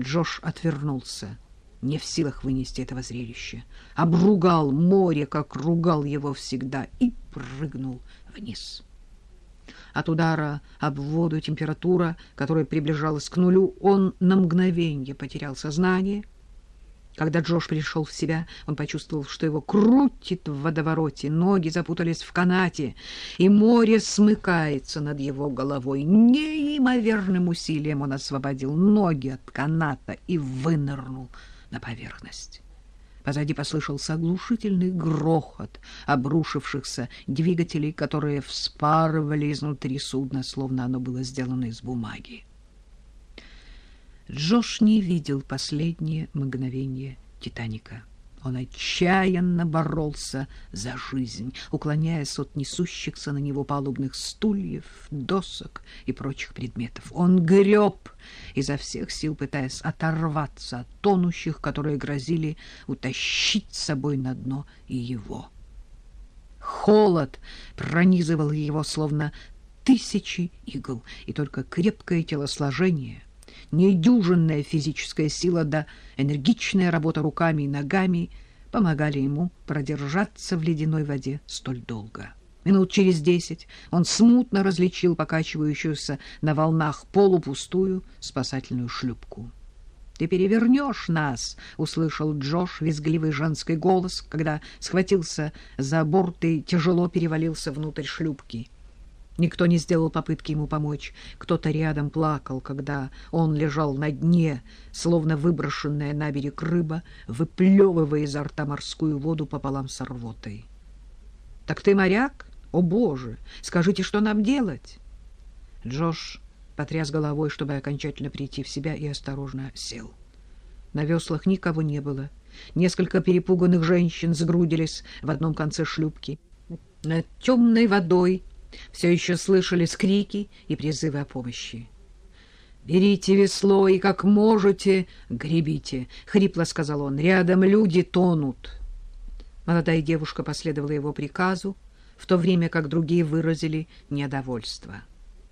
Джош отвернулся, не в силах вынести этого зрелища. Обругал море, как ругал его всегда, и прыгнул вниз. От удара об воду температура, которая приближалась к нулю, он на мгновение потерял сознание — когда Джош пришел в себя, он почувствовал, что его крутит в водовороте, ноги запутались в канате, и море смыкается над его головой. Неимоверным усилием он освободил ноги от каната и вынырнул на поверхность. Позади послышался оглушительный грохот обрушившихся двигателей, которые вспарывали изнутри судна, словно оно было сделано из бумаги. Джош не видел последние мгновения «Титаника». Он отчаянно боролся за жизнь, уклоняясь от несущихся на него палубных стульев, досок и прочих предметов. Он греб изо всех сил, пытаясь оторваться от тонущих, которые грозили утащить с собой на дно и его. Холод пронизывал его, словно тысячи игл, и только крепкое телосложение — недюжинная физическая сила да энергичная работа руками и ногами помогали ему продержаться в ледяной воде столь долго. Минут через десять он смутно различил покачивающуюся на волнах полупустую спасательную шлюпку. «Ты перевернешь нас!» — услышал Джош визгливый женский голос, когда схватился за борт и тяжело перевалился внутрь шлюпки. Никто не сделал попытки ему помочь. Кто-то рядом плакал, когда он лежал на дне, словно выброшенная на берег рыба, выплевывая изо рта морскую воду пополам с рвотой. — Так ты моряк? О, Боже! Скажите, что нам делать? Джош потряс головой, чтобы окончательно прийти в себя, и осторожно сел. На веслах никого не было. Несколько перепуганных женщин сгрудились в одном конце шлюпки. Над темной водой все еще слышались крики и призывы о помощи. «Берите весло и, как можете, гребите», — хрипло сказал он. «Рядом люди тонут». Молодая девушка последовала его приказу, в то время как другие выразили недовольство.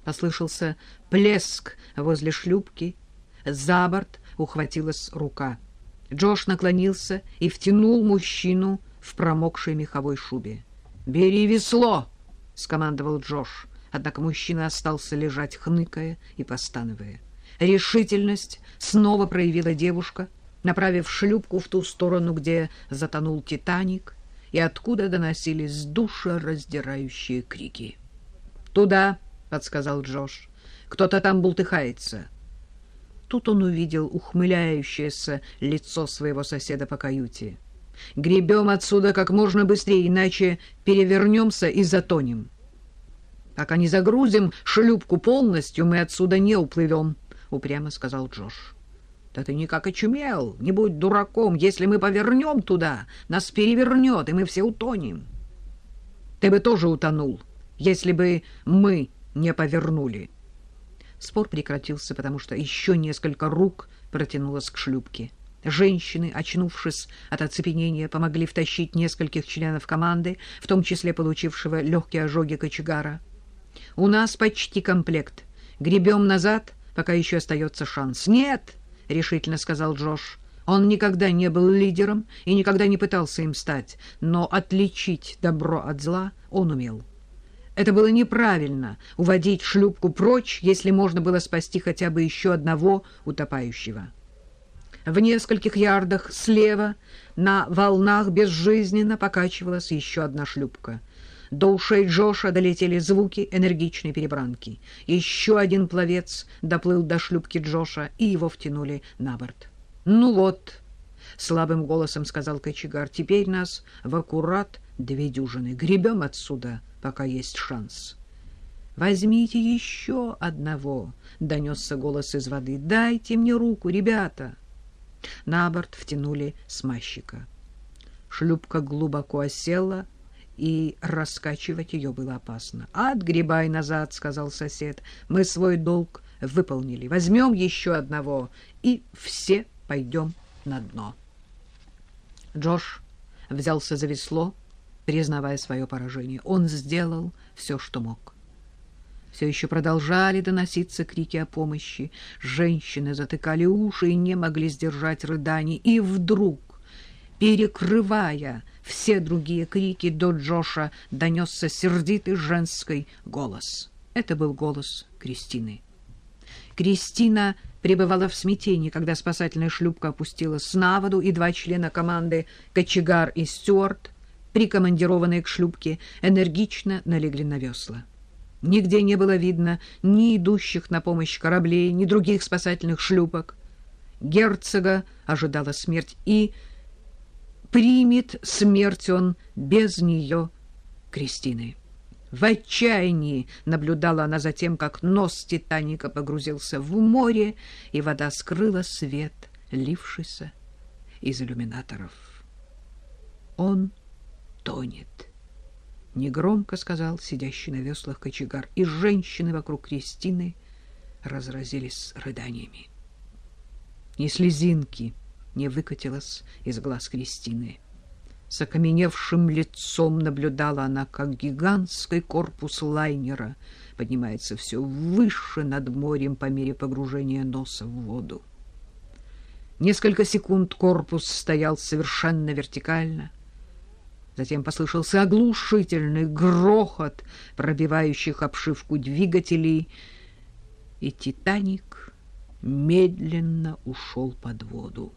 Послышался плеск возле шлюпки. За борт ухватилась рука. Джош наклонился и втянул мужчину в промокшей меховой шубе. «Бери весло!» — скомандовал Джош. Однако мужчина остался лежать, хныкая и постановая. Решительность снова проявила девушка, направив шлюпку в ту сторону, где затонул «Титаник», и откуда доносились душераздирающие крики. «Туда!» — подсказал Джош. «Кто-то там бултыхается». Тут он увидел ухмыляющееся лицо своего соседа по каюте. Гребем отсюда как можно быстрее, иначе перевернемся и затонем. Пока не загрузим шлюпку полностью, мы отсюда не уплывем, — упрямо сказал Джош. Да ты никак очумел, не будь дураком. Если мы повернем туда, нас перевернет, и мы все утонем. Ты бы тоже утонул, если бы мы не повернули. Спор прекратился, потому что еще несколько рук протянулось к шлюпке. Женщины, очнувшись от оцепенения, помогли втащить нескольких членов команды, в том числе получившего легкие ожоги кочегара. «У нас почти комплект. Гребем назад, пока еще остается шанс». «Нет!» — решительно сказал Джош. Он никогда не был лидером и никогда не пытался им стать, но отличить добро от зла он умел. Это было неправильно — уводить шлюпку прочь, если можно было спасти хотя бы еще одного утопающего. В нескольких ярдах слева на волнах безжизненно покачивалась еще одна шлюпка. До ушей Джоша долетели звуки энергичной перебранки. Еще один пловец доплыл до шлюпки Джоша, и его втянули на борт. «Ну вот», — слабым голосом сказал кочегар, — «теперь нас в аккурат две дюжины. Гребем отсюда, пока есть шанс». «Возьмите еще одного», — донесся голос из воды. «Дайте мне руку, ребята». На борт втянули смазчика. Шлюпка глубоко осела, и раскачивать ее было опасно. «Отгребай назад», — сказал сосед. «Мы свой долг выполнили. Возьмем еще одного, и все пойдем на дно». Джош взялся за весло, признавая свое поражение. Он сделал все, что мог. Все еще продолжали доноситься крики о помощи. Женщины затыкали уши и не могли сдержать рыданий. И вдруг, перекрывая все другие крики, до Джоша донесся сердитый женский голос. Это был голос Кристины. Кристина пребывала в смятении, когда спасательная шлюпка опустилась на воду, и два члена команды «Кочегар» и «Стюарт», прикомандированные к шлюпке, энергично налегли на весла. Нигде не было видно ни идущих на помощь кораблей, ни других спасательных шлюпок. Герцога ожидала смерть, и примет смерть он без нее, Кристины. В отчаянии наблюдала она за тем, как нос Титаника погрузился в море, и вода скрыла свет, лившийся из иллюминаторов. Он тонет негромко сказал сидящий на веслах кочегар, и женщины вокруг Кристины разразились рыданиями. Ни слезинки не выкатилось из глаз Кристины. С окаменевшим лицом наблюдала она, как гигантский корпус лайнера поднимается все выше над морем по мере погружения носа в воду. Несколько секунд корпус стоял совершенно вертикально, Затем послышался оглушительный грохот пробивающих обшивку двигателей, и «Титаник» медленно ушел под воду.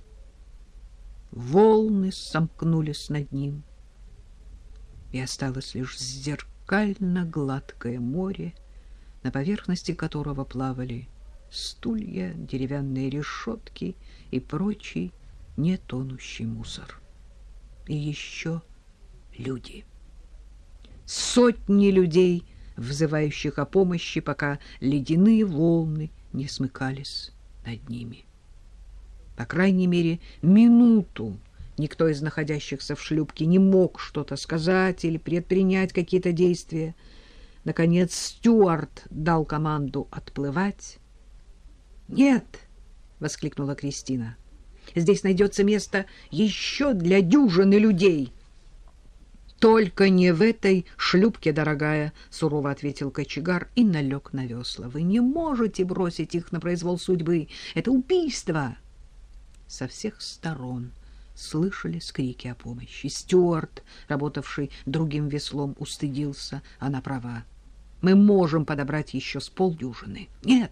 Волны сомкнулись над ним, и осталось лишь зеркально-гладкое море, на поверхности которого плавали стулья, деревянные решетки и прочий нетонущий мусор. И еще люди. Сотни людей, взывающих о помощи, пока ледяные волны не смыкались над ними. По крайней мере, минуту никто из находящихся в шлюпке не мог что-то сказать или предпринять какие-то действия. Наконец Стюарт дал команду отплывать. «Нет!» — воскликнула Кристина. «Здесь найдется место еще для дюжины людей!» Только не в этой шлюпке, дорогая, сурово ответил кочегар и налег на весла. Вы не можете бросить их на произвол судьбы. Это убийство. Со всех сторон слышали скрики о помощи. Стюарт, работавший другим веслом, устыдился. Она права. Мы можем подобрать еще с полдюжины. Нет,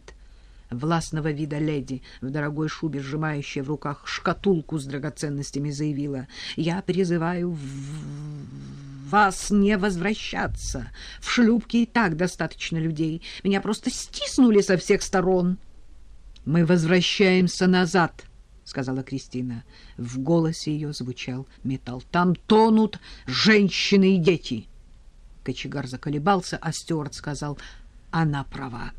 властного вида леди в дорогой шубе, сжимающая в руках шкатулку с драгоценностями, заявила, «Я призываю вас не возвращаться. В шлюпке и так достаточно людей. Меня просто стиснули со всех сторон». «Мы возвращаемся назад», — сказала Кристина. В голосе ее звучал металл. «Там тонут женщины и дети». Кочегар заколебался, а Стюарт сказал, «Она права».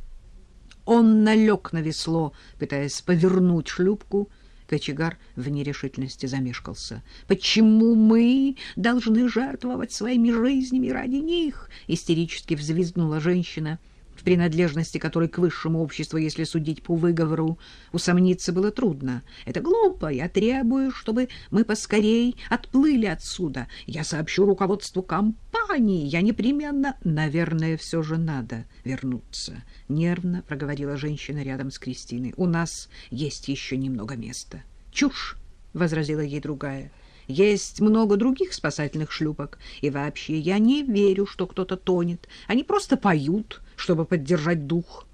Он налег на весло, пытаясь повернуть шлюпку. Кочегар в нерешительности замешкался. «Почему мы должны жертвовать своими жизнями ради них?» — истерически взвизгнула женщина в принадлежности которой к высшему обществу, если судить по выговору, усомниться было трудно. Это глупо. Я требую, чтобы мы поскорей отплыли отсюда. Я сообщу руководству компании. Я непременно... Наверное, все же надо вернуться. Нервно проговорила женщина рядом с Кристиной. У нас есть еще немного места. Чушь, возразила ей другая. Есть много других спасательных шлюпок. И вообще я не верю, что кто-то тонет. Они просто поют, чтобы поддержать дух.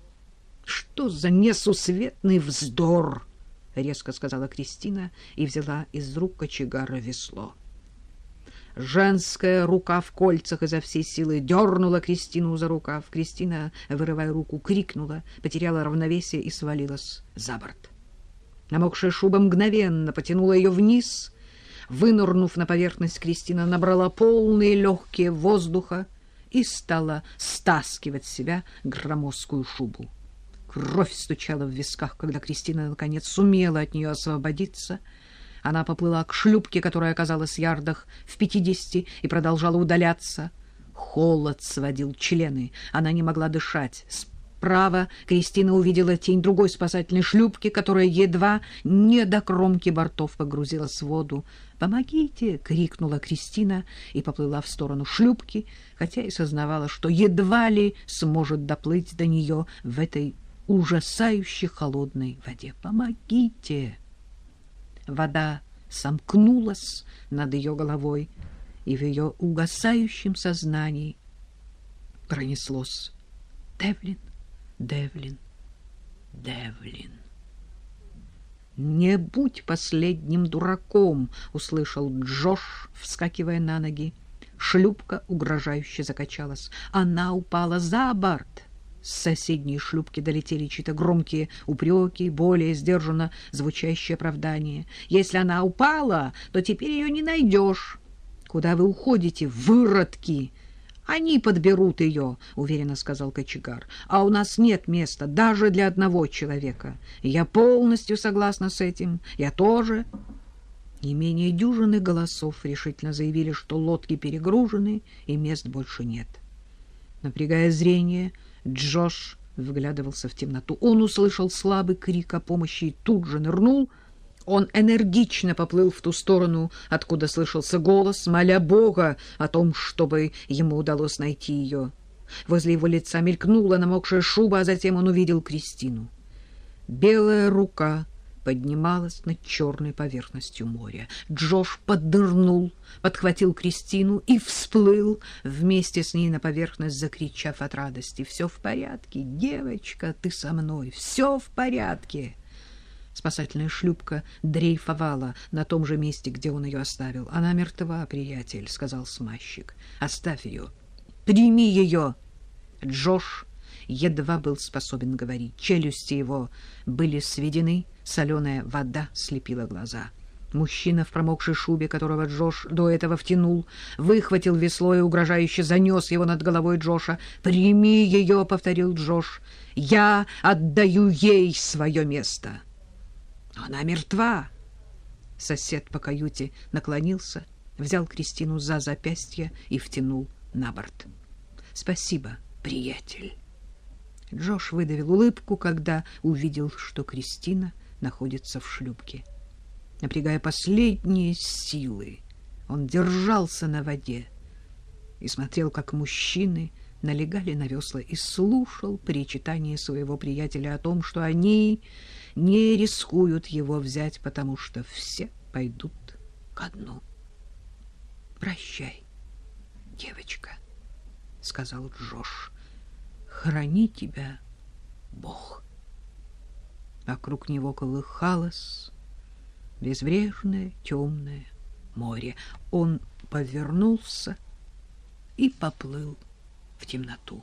— Что за несусветный вздор! — резко сказала Кристина и взяла из рук кочегара весло. Женская рука в кольцах изо всей силы дернула Кристину за рукав. Кристина, вырывая руку, крикнула, потеряла равновесие и свалилась за борт. Намокшая шуба мгновенно потянула ее вниз, Вынырнув на поверхность, Кристина набрала полные легкие воздуха и стала стаскивать с себя громоздкую шубу. Кровь стучала в висках, когда Кристина наконец сумела от нее освободиться. Она поплыла к шлюпке, которая оказалась в ярдах в пятидесяти, и продолжала удаляться. Холод сводил члены, она не могла дышать. Вправо, Кристина увидела тень другой спасательной шлюпки, которая едва не до кромки бортов погрузилась в воду. «Помогите!» — крикнула Кристина и поплыла в сторону шлюпки, хотя и сознавала, что едва ли сможет доплыть до нее в этой ужасающе холодной воде. «Помогите!» Вода сомкнулась над ее головой, и в ее угасающем сознании пронеслось Девлин, Девлин, Девлин. «Не будь последним дураком!» — услышал Джош, вскакивая на ноги. Шлюпка угрожающе закачалась. Она упала за борт. С соседней шлюпки долетели чьи-то громкие упреки, более сдержанно звучащие оправдания. «Если она упала, то теперь ее не найдешь!» «Куда вы уходите, выродки?» Они подберут ее, — уверенно сказал кочегар. А у нас нет места даже для одного человека. Я полностью согласна с этим. Я тоже. Не менее дюжины голосов решительно заявили, что лодки перегружены и мест больше нет. Напрягая зрение, Джош вглядывался в темноту. Он услышал слабый крик о помощи и тут же нырнул — он энергично поплыл в ту сторону, откуда слышался голос, моля Бога о том, чтобы ему удалось найти ее. Возле его лица мелькнула намокшая шуба, а затем он увидел Кристину. Белая рука поднималась над черной поверхностью моря. Джош поднырнул, подхватил Кристину и всплыл вместе с ней на поверхность, закричав от радости. «Все в порядке, девочка, ты со мной, все в порядке!» Спасательная шлюпка дрейфовала на том же месте, где он ее оставил. «Она мертва, приятель», — сказал смазчик. «Оставь ее. Прими ее!» Джош едва был способен говорить. Челюсти его были сведены, соленая вода слепила глаза. Мужчина в промокшей шубе, которого Джош до этого втянул, выхватил весло и угрожающе занес его над головой Джоша. «Прими ее!» — повторил Джош. «Я отдаю ей свое место!» Она мертва. Сосед по каюте наклонился, взял Кристину за запястье и втянул на борт. Спасибо, приятель. Джош выдавил улыбку, когда увидел, что Кристина находится в шлюпке. Напрягая последние силы, он держался на воде и смотрел, как мужчины налегали на весла, и слушал причитание своего приятеля о том, что они не рискуют его взять, потому что все пойдут ко дну. «Прощай, девочка», — сказал Джош. «Храни тебя Бог». Вокруг него колыхалось безбрежное темное море. Он повернулся и поплыл в темноту.